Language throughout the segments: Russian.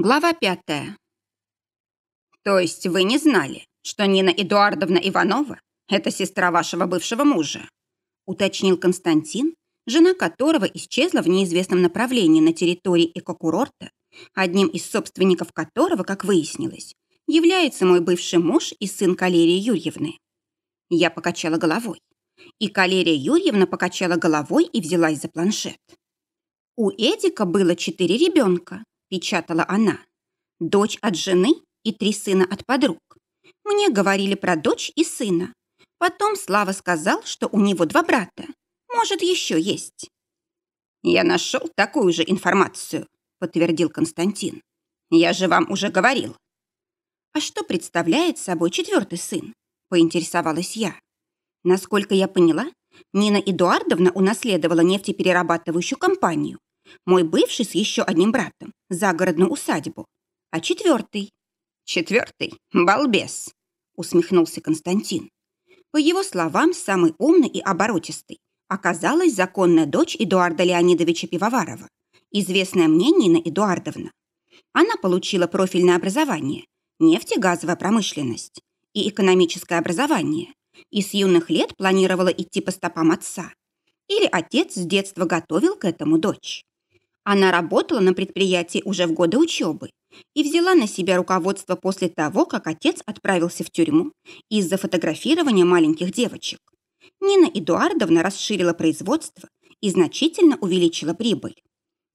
Глава пятая. То есть вы не знали, что Нина Эдуардовна Иванова – это сестра вашего бывшего мужа? Уточнил Константин, жена которого исчезла в неизвестном направлении на территории экокурорта, одним из собственников которого, как выяснилось, является мой бывший муж и сын Калерии Юрьевны. Я покачала головой. И Калерия Юрьевна покачала головой и взялась за планшет. У Эдика было четыре ребенка, печатала она. Дочь от жены и три сына от подруг. Мне говорили про дочь и сына. Потом Слава сказал, что у него два брата. Может, еще есть. Я нашел такую же информацию, подтвердил Константин. Я же вам уже говорил. А что представляет собой четвертый сын? Поинтересовалась я. Насколько я поняла, Нина Эдуардовна унаследовала нефтеперерабатывающую компанию, мой бывший с еще одним братом, загородную усадьбу. А четвертый? Четвертый – балбес, усмехнулся Константин. По его словам, самый умный и оборотистый оказалась законная дочь Эдуарда Леонидовича Пивоварова, известная мне Нина Эдуардовна. Она получила профильное образование – нефтегазовая промышленность и экономическое образование, и с юных лет планировала идти по стопам отца. Или отец с детства готовил к этому дочь. Она работала на предприятии уже в годы учебы и взяла на себя руководство после того, как отец отправился в тюрьму из-за фотографирования маленьких девочек. Нина Эдуардовна расширила производство и значительно увеличила прибыль.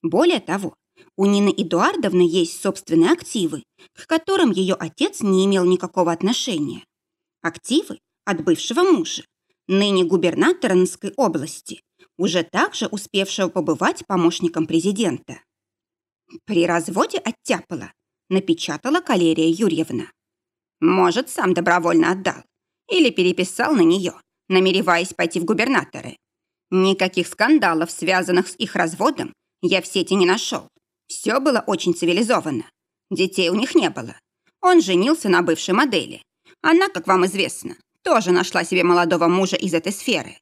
Более того, у Нины Эдуардовны есть собственные активы, к которым ее отец не имел никакого отношения. Активы от бывшего мужа, ныне губернатора Нской области, уже также успевшего побывать помощником президента. При разводе оттяпала, напечатала Калерия Юрьевна. Может, сам добровольно отдал или переписал на нее, намереваясь пойти в губернаторы. Никаких скандалов, связанных с их разводом, я в сети не нашел. Все было очень цивилизованно. Детей у них не было. Он женился на бывшей модели. Она, как вам известно, тоже нашла себе молодого мужа из этой сферы.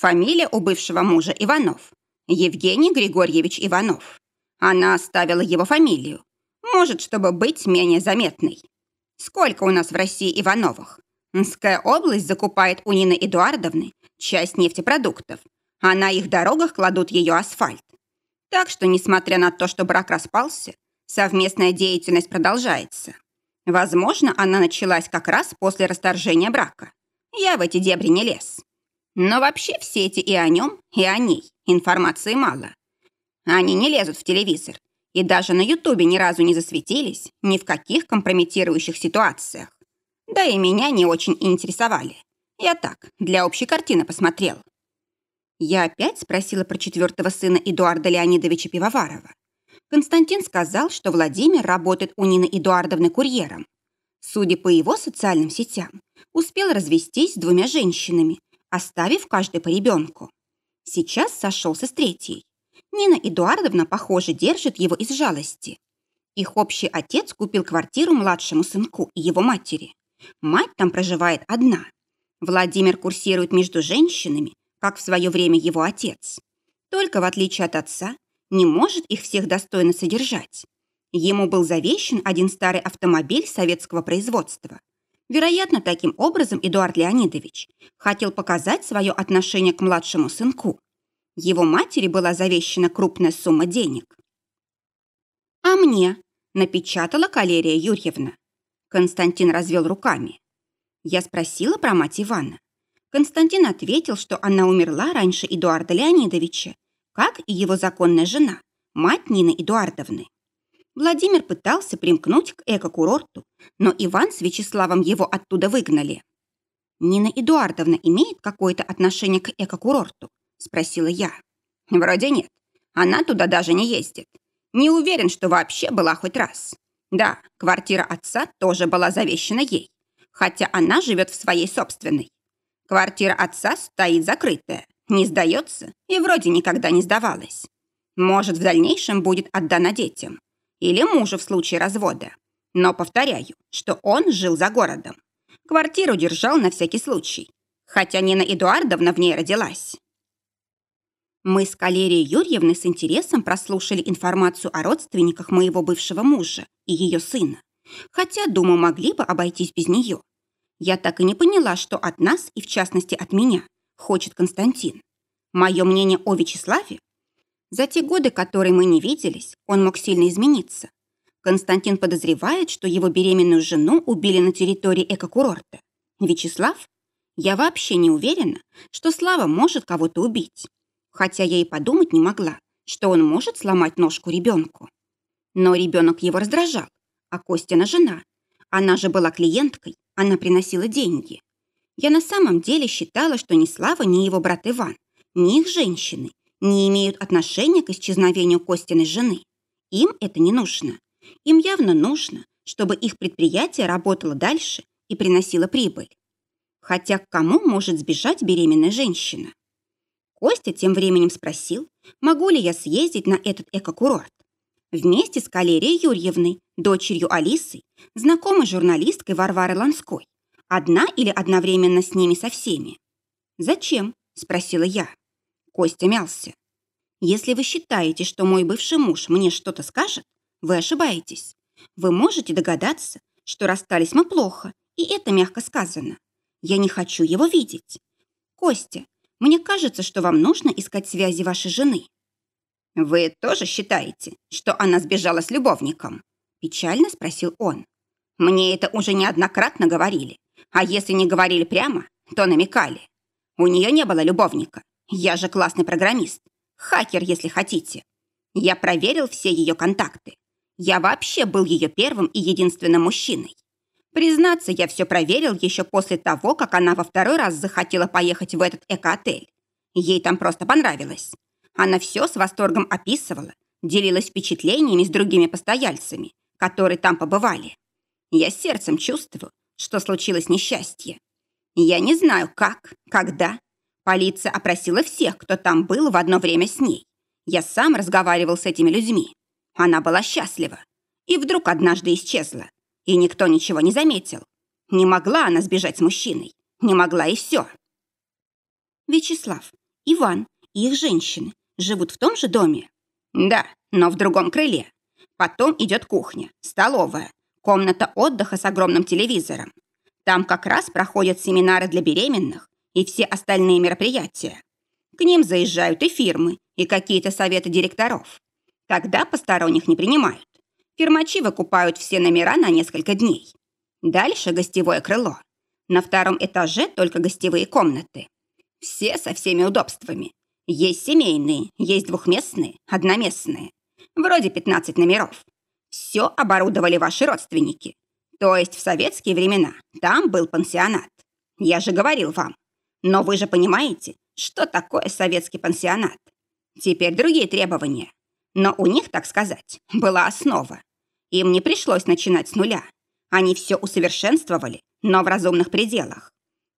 Фамилия у бывшего мужа Иванов. Евгений Григорьевич Иванов. Она оставила его фамилию. Может, чтобы быть менее заметной. Сколько у нас в России Ивановых? Нская область закупает у Нины Эдуардовны часть нефтепродуктов, а на их дорогах кладут ее асфальт. Так что, несмотря на то, что брак распался, совместная деятельность продолжается. Возможно, она началась как раз после расторжения брака. Я в эти дебри не лез. Но вообще в сети и о нем, и о ней информации мало. Они не лезут в телевизор и даже на Ютубе ни разу не засветились ни в каких компрометирующих ситуациях. Да и меня не очень интересовали. Я так, для общей картины посмотрел. Я опять спросила про четвертого сына Эдуарда Леонидовича Пивоварова. Константин сказал, что Владимир работает у Нины Эдуардовны курьером. Судя по его социальным сетям, успел развестись с двумя женщинами, оставив каждый по ребенку. Сейчас сошелся с третьей. Нина Эдуардовна, похоже, держит его из жалости. Их общий отец купил квартиру младшему сынку и его матери. Мать там проживает одна. Владимир курсирует между женщинами, как в свое время его отец. Только в отличие от отца, не может их всех достойно содержать. Ему был завещен один старый автомобиль советского производства. Вероятно, таким образом Эдуард Леонидович хотел показать свое отношение к младшему сынку. Его матери была завещена крупная сумма денег. «А мне?» – напечатала Калерия Юрьевна. Константин развел руками. Я спросила про мать Ивана. Константин ответил, что она умерла раньше Эдуарда Леонидовича, как и его законная жена, мать Нины Эдуардовны. Владимир пытался примкнуть к эко-курорту, но Иван с Вячеславом его оттуда выгнали. «Нина Эдуардовна имеет какое-то отношение к эко-курорту?» – спросила я. «Вроде нет. Она туда даже не ездит. Не уверен, что вообще была хоть раз. Да, квартира отца тоже была завещена ей, хотя она живет в своей собственной. Квартира отца стоит закрытая, не сдается и вроде никогда не сдавалась. Может, в дальнейшем будет отдана детям или мужу в случае развода. Но повторяю, что он жил за городом. Квартиру держал на всякий случай, хотя Нина Эдуардовна в ней родилась. Мы с Калерией Юрьевной с интересом прослушали информацию о родственниках моего бывшего мужа и ее сына. Хотя, думаю, могли бы обойтись без нее. Я так и не поняла, что от нас, и в частности от меня, хочет Константин. Мое мнение о Вячеславе? За те годы, которые мы не виделись, он мог сильно измениться. Константин подозревает, что его беременную жену убили на территории экокурорта. Вячеслав? Я вообще не уверена, что Слава может кого-то убить. Хотя я и подумать не могла, что он может сломать ножку ребенку. Но ребенок его раздражал, а Костина жена. Она же была клиенткой, она приносила деньги. Я на самом деле считала, что ни Слава, ни его брат Иван, ни их женщины не имеют отношения к исчезновению Костиной жены. Им это не нужно. Им явно нужно, чтобы их предприятие работало дальше и приносило прибыль. Хотя к кому может сбежать беременная женщина? Костя тем временем спросил, могу ли я съездить на этот экокурорт. Вместе с Калерией Юрьевной, дочерью Алисы, знакомой журналисткой Варварой Ланской. Одна или одновременно с ними со всеми? «Зачем?» – спросила я. Костя мялся. «Если вы считаете, что мой бывший муж мне что-то скажет, вы ошибаетесь. Вы можете догадаться, что расстались мы плохо, и это мягко сказано. Я не хочу его видеть. Костя, мне кажется, что вам нужно искать связи вашей жены. Вы тоже считаете, что она сбежала с любовником? Печально спросил он. Мне это уже неоднократно говорили. А если не говорили прямо, то намекали. У нее не было любовника. Я же классный программист. Хакер, если хотите. Я проверил все ее контакты. Я вообще был ее первым и единственным мужчиной. Признаться, я все проверил еще после того, как она во второй раз захотела поехать в этот эко-отель. Ей там просто понравилось. Она все с восторгом описывала, делилась впечатлениями с другими постояльцами, которые там побывали. Я сердцем чувствую, что случилось несчастье. Я не знаю, как, когда. Полиция опросила всех, кто там был в одно время с ней. Я сам разговаривал с этими людьми. Она была счастлива. И вдруг однажды исчезла и никто ничего не заметил. Не могла она сбежать с мужчиной. Не могла и все. Вячеслав, Иван и их женщины живут в том же доме? Да, но в другом крыле. Потом идет кухня, столовая, комната отдыха с огромным телевизором. Там как раз проходят семинары для беременных и все остальные мероприятия. К ним заезжают и фирмы, и какие-то советы директоров. Тогда посторонних не принимают. Фермачи выкупают все номера на несколько дней. Дальше гостевое крыло. На втором этаже только гостевые комнаты. Все со всеми удобствами. Есть семейные, есть двухместные, одноместные. Вроде 15 номеров. Все оборудовали ваши родственники. То есть в советские времена там был пансионат. Я же говорил вам. Но вы же понимаете, что такое советский пансионат. Теперь другие требования. Но у них, так сказать, была основа. Им не пришлось начинать с нуля. Они все усовершенствовали, но в разумных пределах.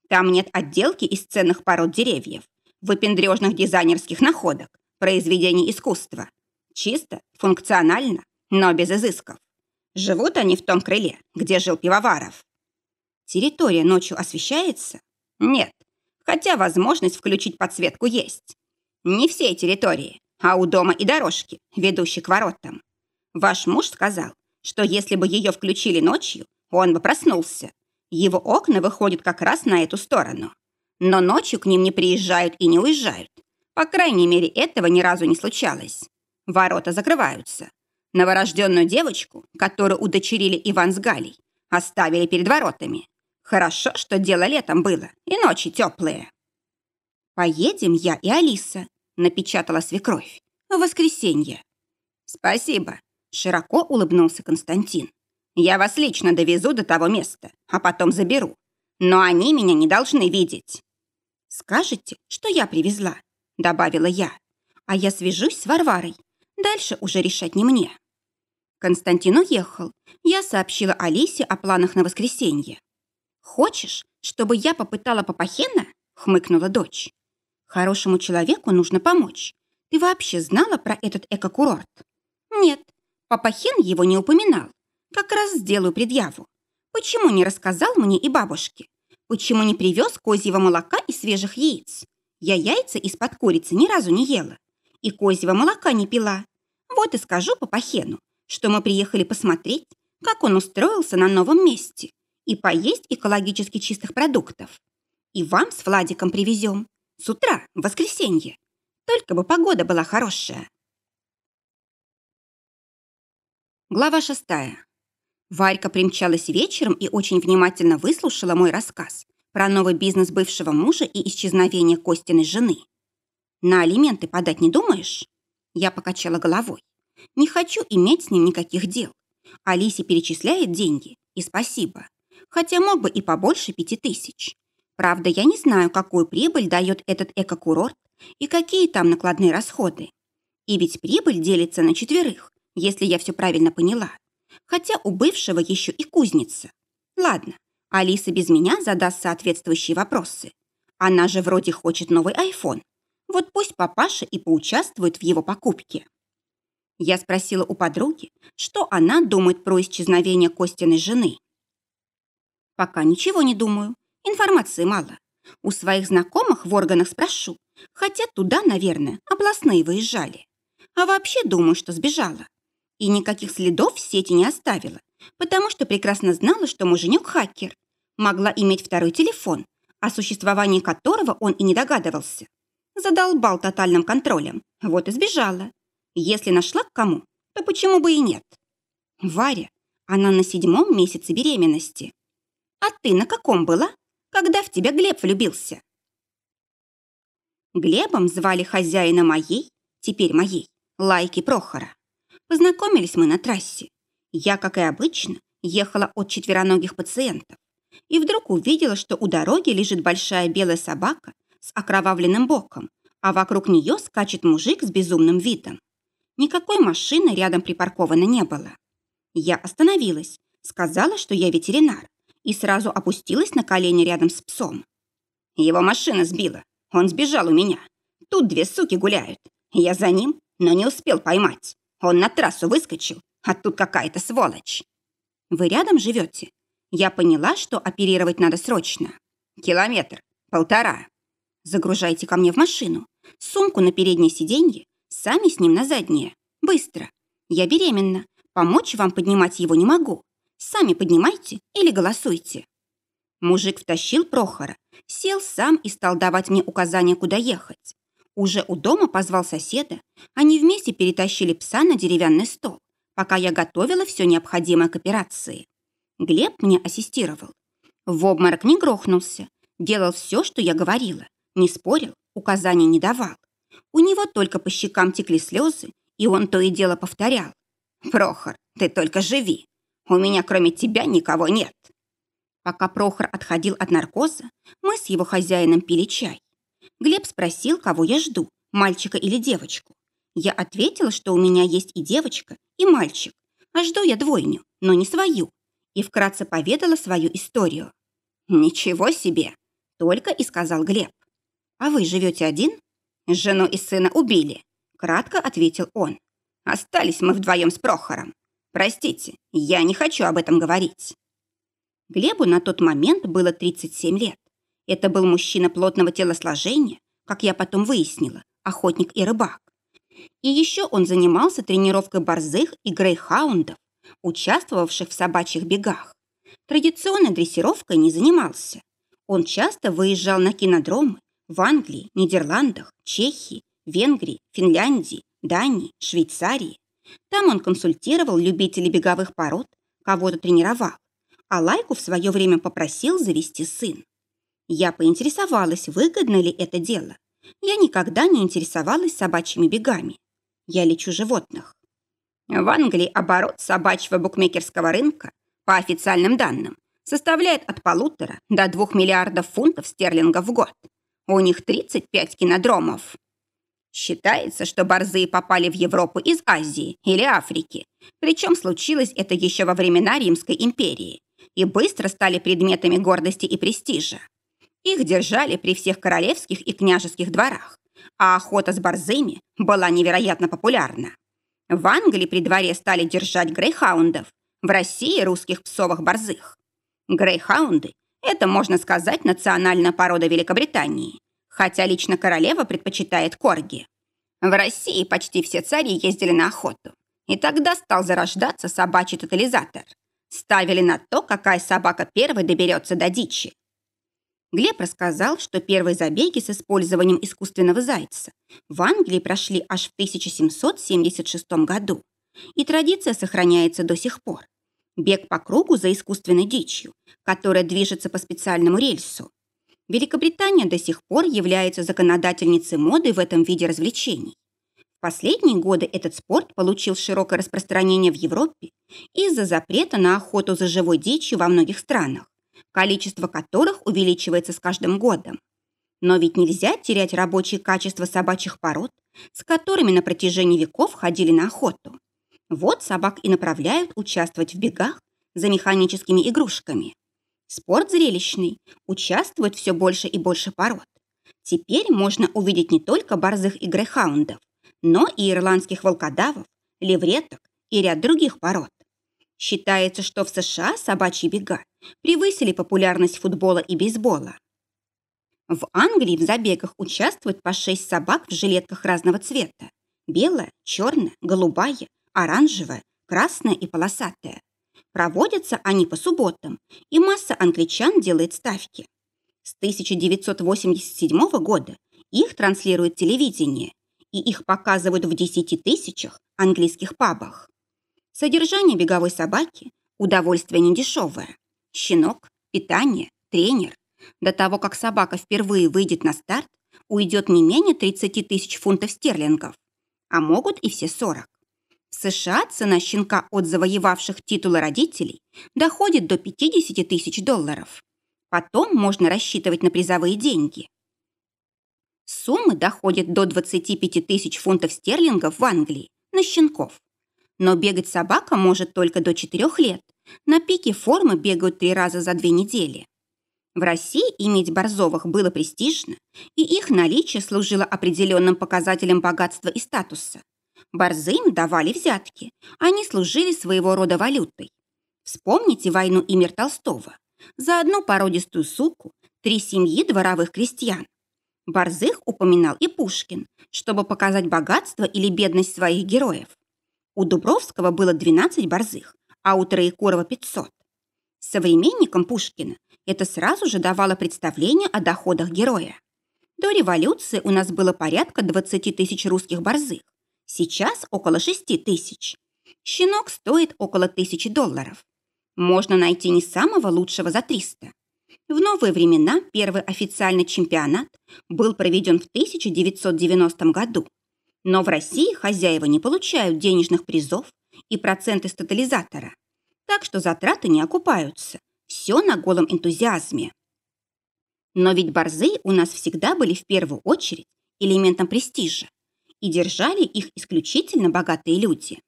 Там нет отделки из ценных пород деревьев, выпендрежных дизайнерских находок, произведений искусства. Чисто, функционально, но без изысков. Живут они в том крыле, где жил Пивоваров. Территория ночью освещается? Нет, хотя возможность включить подсветку есть. Не все территории, а у дома и дорожки, ведущие к воротам. Ваш муж сказал, что если бы ее включили ночью, он бы проснулся. Его окна выходят как раз на эту сторону. Но ночью к ним не приезжают и не уезжают. По крайней мере, этого ни разу не случалось. Ворота закрываются. Новорожденную девочку, которую удочерили Иван с Галей, оставили перед воротами. Хорошо, что дело летом было, и ночи теплые. «Поедем я и Алиса», — напечатала свекровь. «В воскресенье». «Спасибо», Широко улыбнулся Константин. «Я вас лично довезу до того места, а потом заберу. Но они меня не должны видеть». «Скажете, что я привезла?» — добавила я. «А я свяжусь с Варварой. Дальше уже решать не мне». Константин уехал. Я сообщила Алисе о планах на воскресенье. «Хочешь, чтобы я попытала Папахена?» — хмыкнула дочь. «Хорошему человеку нужно помочь. Ты вообще знала про этот экокурорт?» «Нет, Папа Хен его не упоминал. Как раз сделаю предъяву. Почему не рассказал мне и бабушке? Почему не привез козьего молока и свежих яиц? Я яйца из-под курицы ни разу не ела. И козьего молока не пила. Вот и скажу Папахену, что мы приехали посмотреть, как он устроился на новом месте, и поесть экологически чистых продуктов. И вам с Владиком привезем. С утра, в воскресенье. Только бы погода была хорошая. Глава шестая. Варька примчалась вечером и очень внимательно выслушала мой рассказ про новый бизнес бывшего мужа и исчезновение Костиной жены. На алименты подать не думаешь? Я покачала головой. Не хочу иметь с ним никаких дел. Алисе перечисляет деньги, и спасибо. Хотя мог бы и побольше пяти тысяч. Правда, я не знаю, какую прибыль дает этот эко-курорт и какие там накладные расходы. И ведь прибыль делится на четверых, если я все правильно поняла. Хотя у бывшего еще и кузница. Ладно, Алиса без меня задаст соответствующие вопросы. Она же вроде хочет новый айфон. Вот пусть папаша и поучаствует в его покупке. Я спросила у подруги, что она думает про исчезновение Костиной жены. Пока ничего не думаю. Информации мало. У своих знакомых в органах спрошу. Хотя туда, наверное, областные выезжали. А вообще думаю, что сбежала. И никаких следов в сети не оставила, потому что прекрасно знала, что муженек хакер. Могла иметь второй телефон, о существовании которого он и не догадывался. Задолбал тотальным контролем. Вот и сбежала. Если нашла к кому, то почему бы и нет? Варя, она на седьмом месяце беременности. А ты на каком была, когда в тебя Глеб влюбился? Глебом звали хозяина моей, теперь моей, Лайки Прохора. Познакомились мы на трассе. Я, как и обычно, ехала от четвероногих пациентов. И вдруг увидела, что у дороги лежит большая белая собака с окровавленным боком, а вокруг нее скачет мужик с безумным видом. Никакой машины рядом припарковано не было. Я остановилась, сказала, что я ветеринар, и сразу опустилась на колени рядом с псом. Его машина сбила, он сбежал у меня. Тут две суки гуляют. Я за ним, но не успел поймать. Он на трассу выскочил, а тут какая-то сволочь. Вы рядом живете? Я поняла, что оперировать надо срочно. Километр, полтора. Загружайте ко мне в машину. Сумку на переднее сиденье, сами с ним на заднее. Быстро. Я беременна. Помочь вам поднимать его не могу. Сами поднимайте или голосуйте. Мужик втащил Прохора, сел сам и стал давать мне указания, куда ехать. Уже у дома позвал соседа, они вместе перетащили пса на деревянный стол, пока я готовила все необходимое к операции. Глеб мне ассистировал. В обморок не грохнулся, делал все, что я говорила, не спорил, указаний не давал. У него только по щекам текли слезы, и он то и дело повторял. «Прохор, ты только живи. У меня кроме тебя никого нет». Пока Прохор отходил от наркоза, мы с его хозяином пили чай. Глеб спросил, кого я жду, мальчика или девочку. Я ответила, что у меня есть и девочка, и мальчик, а жду я двойню, но не свою, и вкратце поведала свою историю. «Ничего себе!» — только и сказал Глеб. «А вы живете один?» «Жену и сына убили», — кратко ответил он. «Остались мы вдвоем с Прохором. Простите, я не хочу об этом говорить». Глебу на тот момент было 37 лет. Это был мужчина плотного телосложения, как я потом выяснила, охотник и рыбак. И еще он занимался тренировкой борзых и грейхаундов, участвовавших в собачьих бегах. Традиционной дрессировкой не занимался. Он часто выезжал на кинодромы в Англии, Нидерландах, Чехии, Венгрии, Финляндии, Дании, Швейцарии. Там он консультировал любителей беговых пород, кого-то тренировал, а Лайку в свое время попросил завести сын. Я поинтересовалась, выгодно ли это дело. Я никогда не интересовалась собачьими бегами. Я лечу животных. В Англии оборот собачьего букмекерского рынка, по официальным данным, составляет от полутора до двух миллиардов фунтов стерлингов в год. У них 35 кинодромов. Считается, что борзые попали в Европу из Азии или Африки. Причем случилось это еще во времена Римской империи и быстро стали предметами гордости и престижа. Их держали при всех королевских и княжеских дворах, а охота с борзыми была невероятно популярна. В Англии при дворе стали держать грейхаундов, в России русских псовых борзых. Грейхаунды – это, можно сказать, национальная порода Великобритании, хотя лично королева предпочитает корги. В России почти все цари ездили на охоту, и тогда стал зарождаться собачий тотализатор. Ставили на то, какая собака первой доберется до дичи. Глеб рассказал, что первые забеги с использованием искусственного зайца в Англии прошли аж в 1776 году, и традиция сохраняется до сих пор. Бег по кругу за искусственной дичью, которая движется по специальному рельсу. Великобритания до сих пор является законодательницей моды в этом виде развлечений. В последние годы этот спорт получил широкое распространение в Европе из-за запрета на охоту за живой дичью во многих странах, количество которых увеличивается с каждым годом. Но ведь нельзя терять рабочие качества собачьих пород, с которыми на протяжении веков ходили на охоту. Вот собак и направляют участвовать в бегах за механическими игрушками. Спорт зрелищный, участвует все больше и больше пород. Теперь можно увидеть не только борзых и грейхаундов, но и ирландских волкодавов, левреток и ряд других пород. Считается, что в США собачьи бега превысили популярность футбола и бейсбола. В Англии в забегах участвуют по шесть собак в жилетках разного цвета. Белая, черная, голубая, оранжевая, красная и полосатая. Проводятся они по субботам, и масса англичан делает ставки. С 1987 года их транслирует телевидение, и их показывают в 10 тысячах английских пабах. Содержание беговой собаки – удовольствие недешевое. Щенок, питание, тренер. До того, как собака впервые выйдет на старт, уйдет не менее 30 тысяч фунтов стерлингов, а могут и все 40. В США цена щенка от завоевавших титулы родителей доходит до 50 тысяч долларов. Потом можно рассчитывать на призовые деньги. Суммы доходят до 25 тысяч фунтов стерлингов в Англии на щенков. Но бегать собака может только до 4 лет. На пике формы бегают три раза за две недели. В России иметь борзовых было престижно, и их наличие служило определенным показателем богатства и статуса. Борзы им давали взятки, они служили своего рода валютой. Вспомните войну и мир Толстого. За одну породистую суку три семьи дворовых крестьян. Борзых упоминал и Пушкин, чтобы показать богатство или бедность своих героев. У Дубровского было 12 борзых, а у Троекурова 500. Современникам Пушкина это сразу же давало представление о доходах героя. До революции у нас было порядка 20 тысяч русских борзых, Сейчас около 6 тысяч. Щенок стоит около тысячи долларов. Можно найти не самого лучшего за 300. В новые времена первый официальный чемпионат был проведен в 1990 году. Но в России хозяева не получают денежных призов и проценты с тотализатора. Так что затраты не окупаются. Все на голом энтузиазме. Но ведь борзы у нас всегда были в первую очередь элементом престижа и держали их исключительно богатые люди.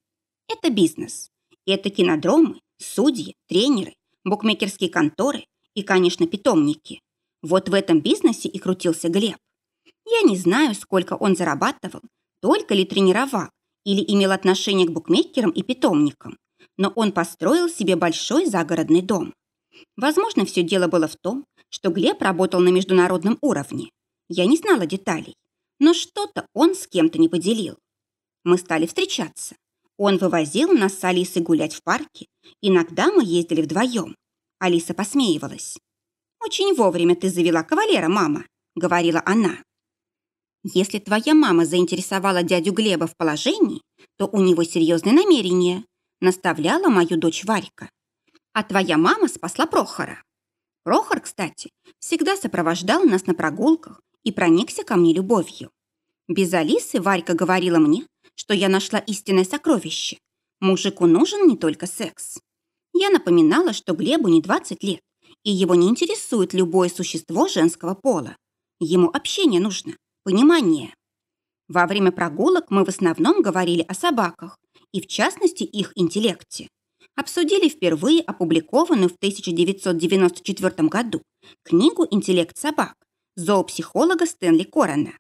Это бизнес. Это кинодромы, судьи, тренеры, букмекерские конторы и, конечно, питомники. Вот в этом бизнесе и крутился Глеб. Я не знаю, сколько он зарабатывал, только ли тренировал или имел отношение к букмекерам и питомникам, но он построил себе большой загородный дом. Возможно, все дело было в том, что Глеб работал на международном уровне. Я не знала деталей, но что-то он с кем-то не поделил. Мы стали встречаться. Он вывозил нас с Алисой гулять в парке. Иногда мы ездили вдвоем. Алиса посмеивалась. «Очень вовремя ты завела кавалера, мама», — говорила она. «Если твоя мама заинтересовала дядю Глеба в положении, то у него серьезные намерения», — наставляла мою дочь Варька. «А твоя мама спасла Прохора». Прохор, кстати, всегда сопровождал нас на прогулках и проникся ко мне любовью. Без Алисы Варька говорила мне, что я нашла истинное сокровище. Мужику нужен не только секс. Я напоминала, что Глебу не 20 лет, и его не интересует любое существо женского пола. Ему общение нужно, понимание. Во время прогулок мы в основном говорили о собаках, и в частности их интеллекте. Обсудили впервые опубликованную в 1994 году книгу «Интеллект собак», зоопсихолога Стэнли Корона,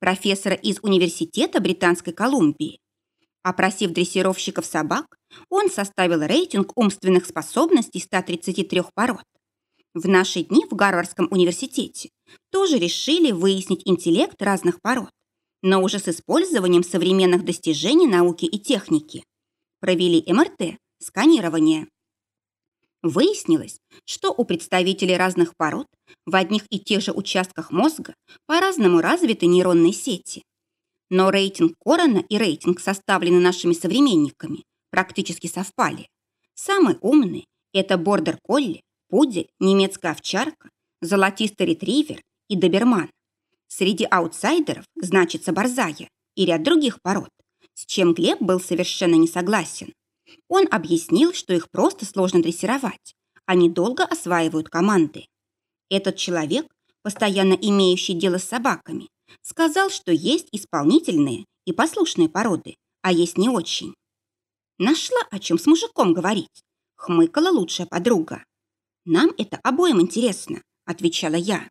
профессора из Университета Британской Колумбии. Опросив дрессировщиков собак, он составил рейтинг умственных способностей 133 пород. В наши дни в Гарвардском университете тоже решили выяснить интеллект разных пород, но уже с использованием современных достижений науки и техники. Провели МРТ, сканирование. Выяснилось, что у представителей разных пород в одних и тех же участках мозга по-разному развиты нейронные сети. Но рейтинг Корона и рейтинг, составленный нашими современниками, практически совпали. Самые умные – это бордер-колли, пудель, немецкая овчарка, золотистый ретривер и доберман. Среди аутсайдеров значится борзая и ряд других пород, с чем Глеб был совершенно не согласен. Он объяснил, что их просто сложно дрессировать. Они долго осваивают команды. Этот человек, постоянно имеющий дело с собаками, сказал, что есть исполнительные и послушные породы, а есть не очень. Нашла, о чем с мужиком говорить. Хмыкала лучшая подруга. «Нам это обоим интересно», — отвечала я.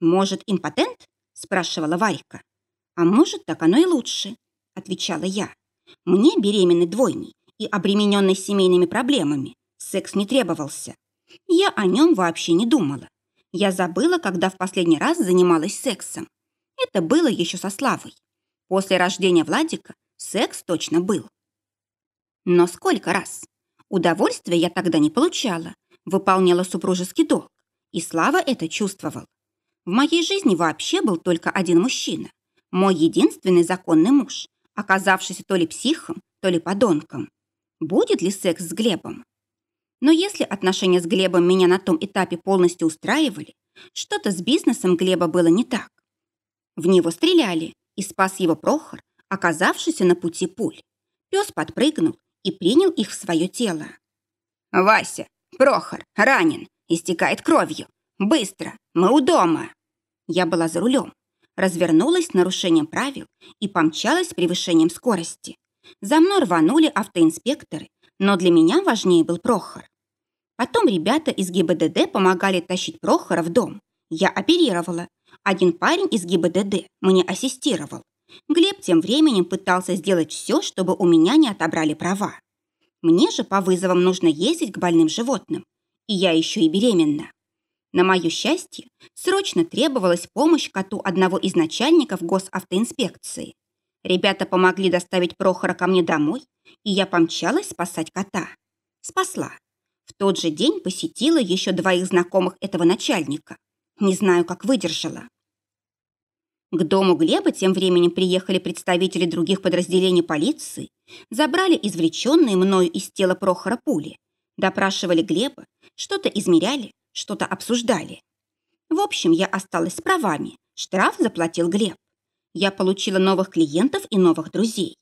«Может, импотент?» — спрашивала Варька. «А может, так оно и лучше», — отвечала я. «Мне беременный двойней и обремененный семейными проблемами, секс не требовался. Я о нем вообще не думала. Я забыла, когда в последний раз занималась сексом. Это было еще со Славой. После рождения Владика секс точно был. Но сколько раз? Удовольствия я тогда не получала, выполняла супружеский долг, и Слава это чувствовал. В моей жизни вообще был только один мужчина, мой единственный законный муж, оказавшийся то ли психом, то ли подонком будет ли секс с Глебом. Но если отношения с Глебом меня на том этапе полностью устраивали, что-то с бизнесом Глеба было не так. В него стреляли, и спас его Прохор, оказавшийся на пути пуль. Пес подпрыгнул и принял их в свое тело. «Вася, Прохор, ранен, истекает кровью. Быстро, мы у дома!» Я была за рулем, развернулась с нарушением правил и помчалась с превышением скорости. За мной рванули автоинспекторы, но для меня важнее был Прохор. Потом ребята из ГИБДД помогали тащить Прохора в дом. Я оперировала. Один парень из ГИБДД мне ассистировал. Глеб тем временем пытался сделать все, чтобы у меня не отобрали права. Мне же по вызовам нужно ездить к больным животным. И я еще и беременна. На мое счастье, срочно требовалась помощь коту одного из начальников госавтоинспекции. Ребята помогли доставить Прохора ко мне домой, и я помчалась спасать кота. Спасла. В тот же день посетила еще двоих знакомых этого начальника. Не знаю, как выдержала. К дому Глеба тем временем приехали представители других подразделений полиции, забрали извлеченные мною из тела Прохора пули, допрашивали Глеба, что-то измеряли, что-то обсуждали. В общем, я осталась с правами. Штраф заплатил Глеб я получила новых клиентов и новых друзей.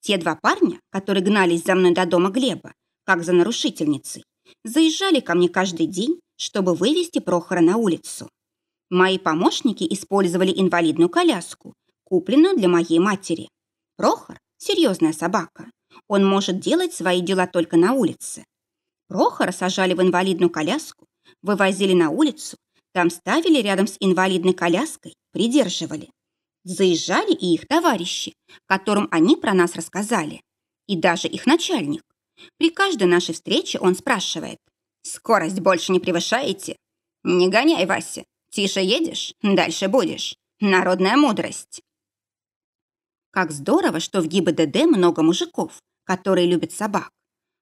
Те два парня, которые гнались за мной до дома Глеба, как за нарушительницей, заезжали ко мне каждый день, чтобы вывести Прохора на улицу. Мои помощники использовали инвалидную коляску, купленную для моей матери. Прохор – серьезная собака. Он может делать свои дела только на улице. Прохора сажали в инвалидную коляску, вывозили на улицу, там ставили рядом с инвалидной коляской, придерживали. Заезжали и их товарищи, которым они про нас рассказали. И даже их начальник. При каждой нашей встрече он спрашивает. «Скорость больше не превышаете?» «Не гоняй, Вася. Тише едешь, дальше будешь. Народная мудрость». Как здорово, что в ГИБДД много мужиков, которые любят собак.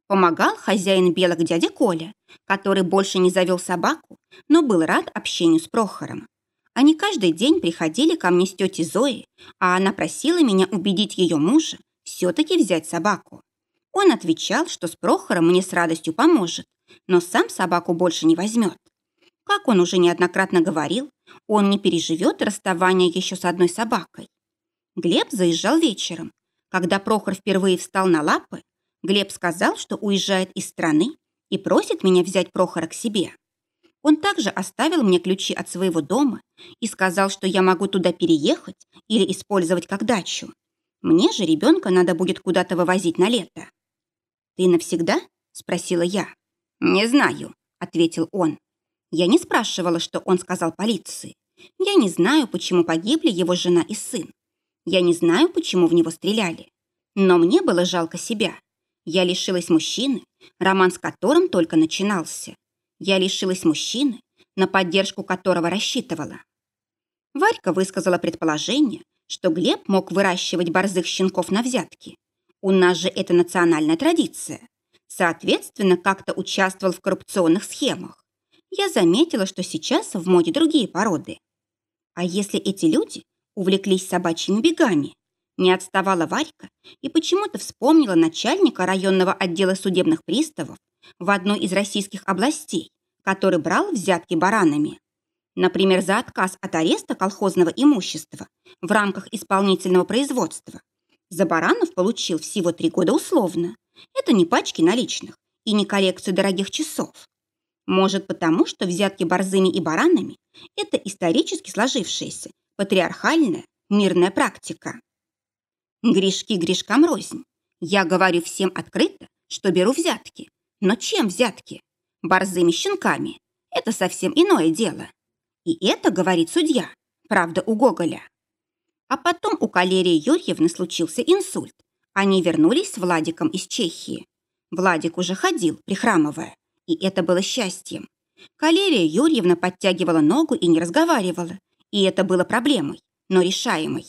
Помогал хозяин белок дядя Коля, который больше не завел собаку, но был рад общению с Прохором. Они каждый день приходили ко мне с тетей Зоей, а она просила меня убедить ее мужа все-таки взять собаку. Он отвечал, что с Прохором мне с радостью поможет, но сам собаку больше не возьмет. Как он уже неоднократно говорил, он не переживет расставание еще с одной собакой. Глеб заезжал вечером. Когда Прохор впервые встал на лапы, Глеб сказал, что уезжает из страны и просит меня взять Прохора к себе. Он также оставил мне ключи от своего дома и сказал, что я могу туда переехать или использовать как дачу. Мне же ребенка надо будет куда-то вывозить на лето. «Ты навсегда?» – спросила я. «Не знаю», – ответил он. Я не спрашивала, что он сказал полиции. Я не знаю, почему погибли его жена и сын. Я не знаю, почему в него стреляли. Но мне было жалко себя. Я лишилась мужчины, роман с которым только начинался. Я лишилась мужчины, на поддержку которого рассчитывала. Варька высказала предположение, что Глеб мог выращивать борзых щенков на взятки. У нас же это национальная традиция. Соответственно, как-то участвовал в коррупционных схемах. Я заметила, что сейчас в моде другие породы. А если эти люди увлеклись собачьими бегами? Не отставала Варька и почему-то вспомнила начальника районного отдела судебных приставов в одной из российских областей, который брал взятки баранами. Например, за отказ от ареста колхозного имущества в рамках исполнительного производства. За баранов получил всего три года условно. Это не пачки наличных и не коллекцию дорогих часов. Может потому, что взятки борзыми и баранами – это исторически сложившаяся, патриархальная, мирная практика. Грешки грешкам рознь. Я говорю всем открыто, что беру взятки. Но чем взятки? Борзыми щенками. Это совсем иное дело. И это, говорит судья, правда у Гоголя. А потом у Калерии Юрьевны случился инсульт. Они вернулись с Владиком из Чехии. Владик уже ходил, прихрамывая, и это было счастьем. Калерия Юрьевна подтягивала ногу и не разговаривала, и это было проблемой, но решаемой.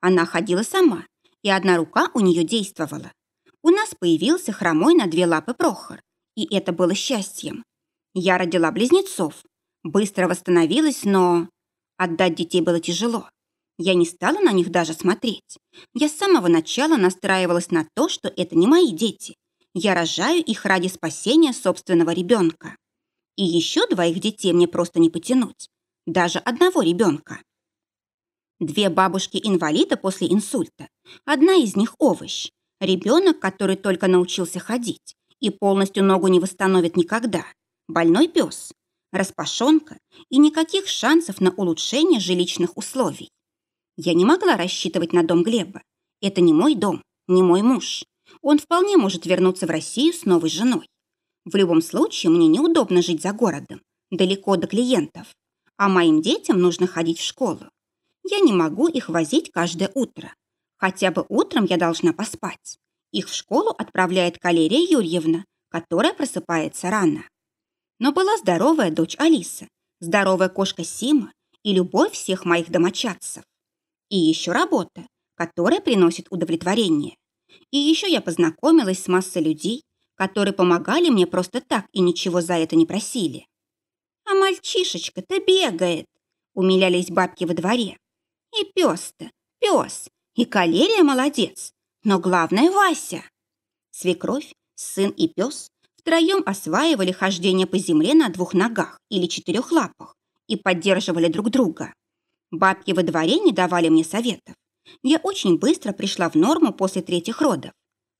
Она ходила сама, и одна рука у нее действовала. У нас появился хромой на две лапы Прохор, и это было счастьем. Я родила близнецов, быстро восстановилась, но... Отдать детей было тяжело. Я не стала на них даже смотреть. Я с самого начала настраивалась на то, что это не мои дети. Я рожаю их ради спасения собственного ребенка. И еще двоих детей мне просто не потянуть. Даже одного ребенка. Две бабушки-инвалида после инсульта. Одна из них овощ. Ребенок, который только научился ходить и полностью ногу не восстановит никогда. Больной пес. Распашонка и никаких шансов на улучшение жилищных условий. Я не могла рассчитывать на дом Глеба. Это не мой дом, не мой муж. Он вполне может вернуться в Россию с новой женой. В любом случае, мне неудобно жить за городом, далеко до клиентов. А моим детям нужно ходить в школу. Я не могу их возить каждое утро. Хотя бы утром я должна поспать. Их в школу отправляет Калерия Юрьевна, которая просыпается рано. Но была здоровая дочь Алиса, здоровая кошка Сима и любовь всех моих домочадцев. И еще работа, которая приносит удовлетворение. И еще я познакомилась с массой людей, которые помогали мне просто так и ничего за это не просили. «А мальчишечка-то бегает!» — умилялись бабки во дворе. И пес-то, пес, и калерия молодец, но главное Вася. Свекровь, сын и пес втроем осваивали хождение по земле на двух ногах или четырех лапах и поддерживали друг друга. Бабки во дворе не давали мне советов. Я очень быстро пришла в норму после третьих родов.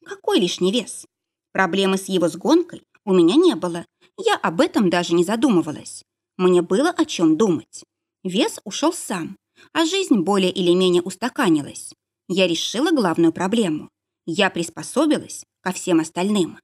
Какой лишний вес? Проблемы с его сгонкой у меня не было. Я об этом даже не задумывалась. Мне было о чем думать. Вес ушел сам, а жизнь более или менее устаканилась. Я решила главную проблему. Я приспособилась ко всем остальным.